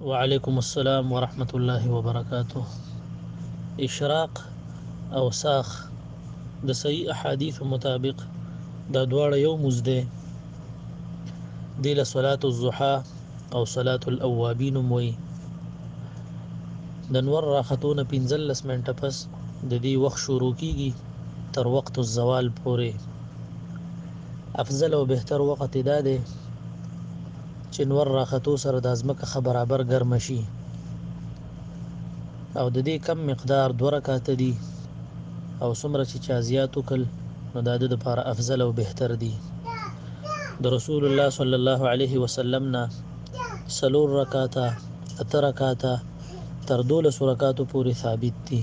وعلیکم السلام ورحمت الله وبرکاته اشراق او ساخ د صحیح احادیث مطابق دا دواړه یو مزده دی له صلات الضحى او صلات الاوابین موي د نور راختونه 15 منټه پس د دې وخت شروع کیږي تر وخت الزوال پورې افضل او بهتر وخت دا دی چې نور راختو سره دا ځمکه ښه برابر ګرمه شي او د دې کم مقدار دوه رکعته دي او څومره چې چا زیات وکړ نو دا د لپاره افضل او بهتر دي د رسول الله صلی الله علیه وسلم نه سلور رکعاته اته رکعاته تر دولس رکعاتو پورې ثابت دي